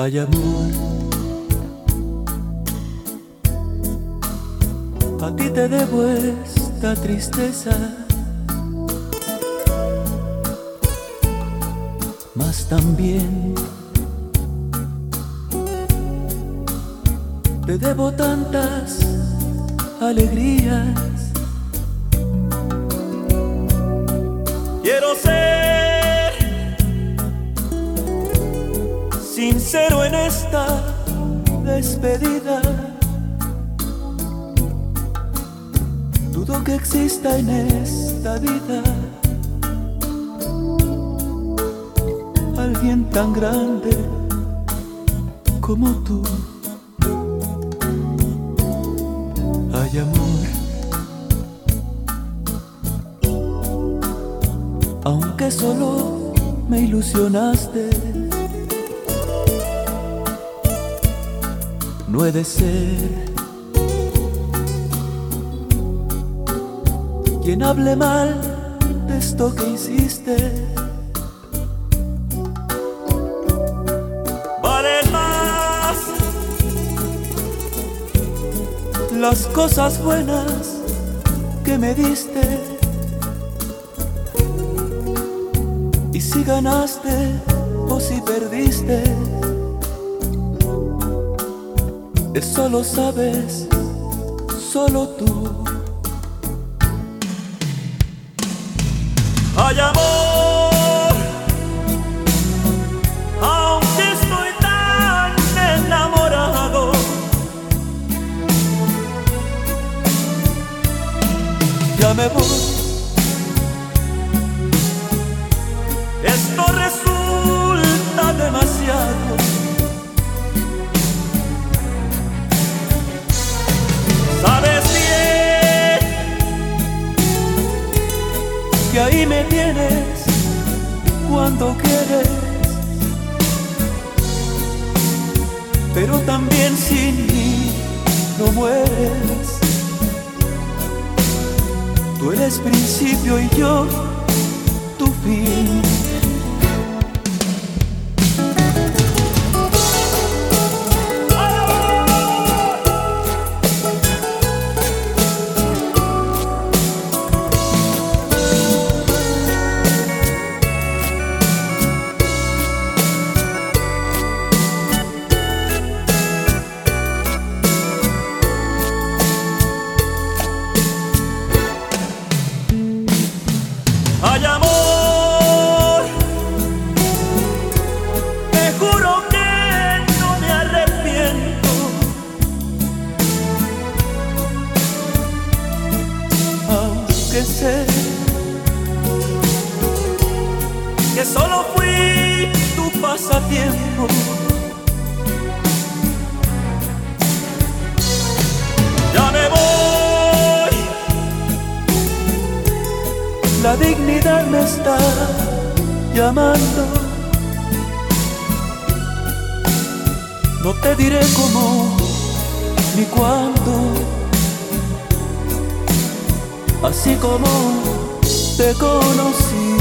Hay amor. A ti te debo esta tristeza. Mas también te debo tantas alegrías. Quiero ser sincero en esta despedida. Dudo que exista en esta vida alguien tan grande como tú. Hay amor. Aunque solo me ilusionaste, no he de ser quien hable mal de esto que hiciste. Valen más las cosas buenas que me diste. Y si ganaste o si perdiste, eso lo sabes solo tú. Hay amor, aunque estoy tan enamorado. Ya me voy. Me tienes cuando quieres, pero también sin mí no mueres. Tú eres principio y yo tu fin. Sé que solo fui tu pasatiempo. Ya me voy. La dignidad me está llamando. No te diré cómo ni cuándo. Así como te conocí.